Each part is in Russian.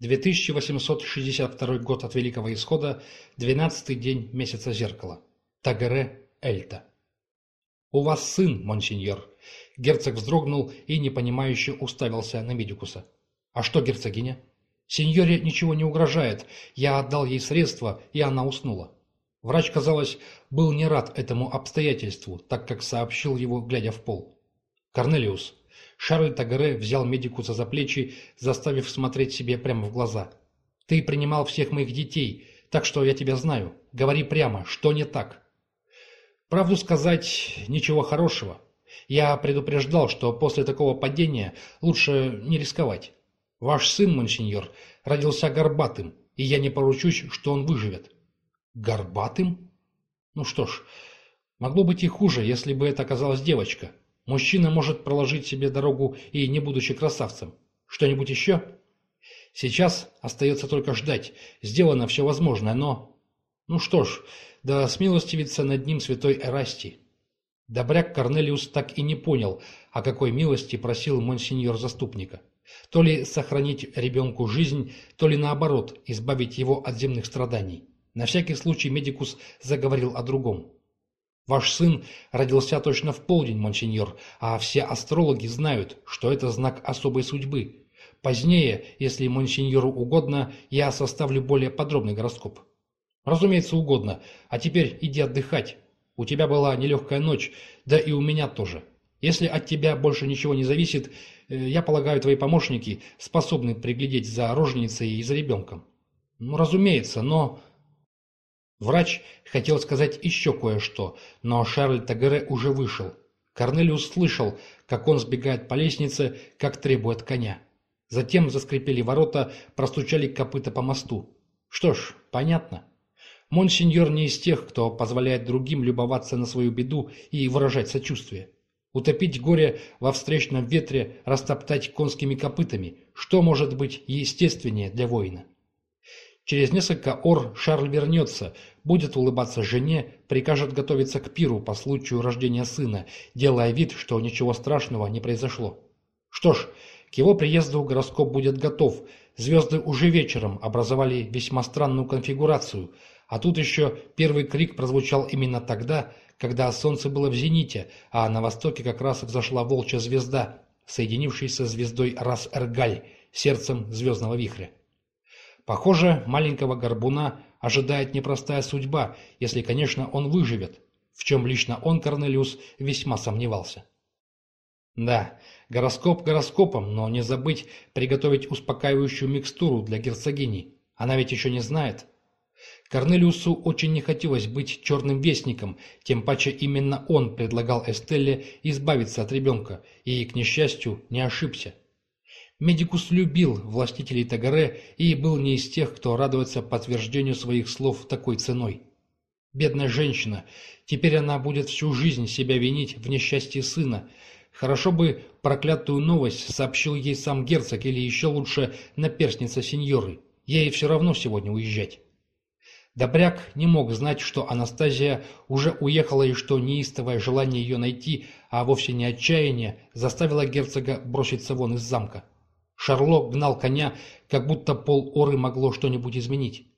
2862 год от Великого Исхода, 12-й день месяца зеркала. Тагере Эльта. «У вас сын, монсеньор!» Герцог вздрогнул и непонимающе уставился на Медикуса. «А что, герцогиня?» «Сеньоре ничего не угрожает. Я отдал ей средства, и она уснула». Врач, казалось, был не рад этому обстоятельству, так как сообщил его, глядя в пол. «Корнелиус, Шарль Тагаре взял медикуса за плечи, заставив смотреть себе прямо в глаза. «Ты принимал всех моих детей, так что я тебя знаю. Говори прямо, что не так?» «Правду сказать, ничего хорошего. Я предупреждал, что после такого падения лучше не рисковать. Ваш сын, монсеньор, родился горбатым, и я не поручусь, что он выживет». «Горбатым?» «Ну что ж, могло быть и хуже, если бы это оказалась девочка». Мужчина может проложить себе дорогу и не будучи красавцем. Что-нибудь еще? Сейчас остается только ждать. Сделано все возможное, но... Ну что ж, да смилостивится над ним святой Эрастий. Добряк Корнелиус так и не понял, о какой милости просил монсеньор заступника. То ли сохранить ребенку жизнь, то ли наоборот, избавить его от земных страданий. На всякий случай медикус заговорил о другом. Ваш сын родился точно в полдень, монсеньор, а все астрологи знают, что это знак особой судьбы. Позднее, если монсеньору угодно, я составлю более подробный гороскоп. Разумеется, угодно. А теперь иди отдыхать. У тебя была нелегкая ночь, да и у меня тоже. Если от тебя больше ничего не зависит, э, я полагаю, твои помощники способны приглядеть за роженицей и за ребенком. Ну, разумеется, но... Врач хотел сказать еще кое-что, но Шарль Тагере уже вышел. Корнелиус слышал, как он сбегает по лестнице, как требует коня. Затем заскрипели ворота, простучали копыта по мосту. Что ж, понятно. Монсеньор не из тех, кто позволяет другим любоваться на свою беду и выражать сочувствие. Утопить горе во встречном ветре, растоптать конскими копытами – что может быть естественнее для воина? Через несколько ор Шарль вернется, будет улыбаться жене, прикажет готовиться к пиру по случаю рождения сына, делая вид, что ничего страшного не произошло. Что ж, к его приезду гороскоп будет готов. Звезды уже вечером образовали весьма странную конфигурацию, а тут еще первый крик прозвучал именно тогда, когда солнце было в зените, а на востоке как раз взошла волчья звезда, соединившаяся звездой Рас-Эргаль, сердцем звездного вихря. Похоже, маленького горбуна ожидает непростая судьба, если, конечно, он выживет, в чем лично он, Корнелиус, весьма сомневался. Да, гороскоп гороскопом, но не забыть приготовить успокаивающую микстуру для герцогини. Она ведь еще не знает. Корнелиусу очень не хотелось быть черным вестником, тем паче именно он предлагал Эстелле избавиться от ребенка, и, к несчастью, не ошибся. Медикус любил властителей Тагаре и был не из тех, кто радуется подтверждению своих слов такой ценой. Бедная женщина, теперь она будет всю жизнь себя винить в несчастье сына. Хорошо бы проклятую новость сообщил ей сам герцог или еще лучше наперстница сеньоры. Ей все равно сегодня уезжать. Добряк не мог знать, что Анастазия уже уехала и что неистовое желание ее найти, а вовсе не отчаяние, заставило герцога броситься вон из замка. Шарло гнал коня, как будто пол Оры могло что-нибудь изменить.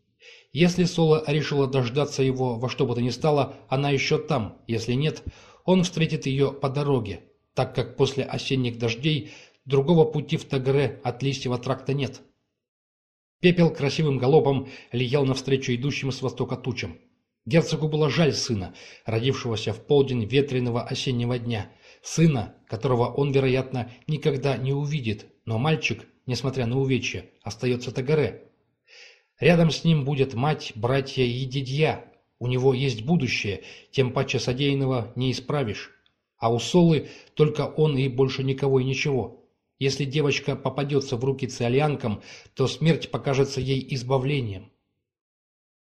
Если Соло решила дождаться его во что бы то ни стало, она еще там, если нет, он встретит ее по дороге, так как после осенних дождей другого пути в Тагре от листьего тракта нет. Пепел красивым галопом лиял навстречу идущим с востока тучам. Герцогу было жаль сына, родившегося в полдень ветреного осеннего дня, сына, которого он, вероятно, никогда не увидит, но мальчик, несмотря на увечья, остается Тагаре. Рядом с ним будет мать, братья и дядья. У него есть будущее, тем паче содеянного не исправишь. А у Солы только он и больше никого и ничего. Если девочка попадется в руки циолианкам, то смерть покажется ей избавлением.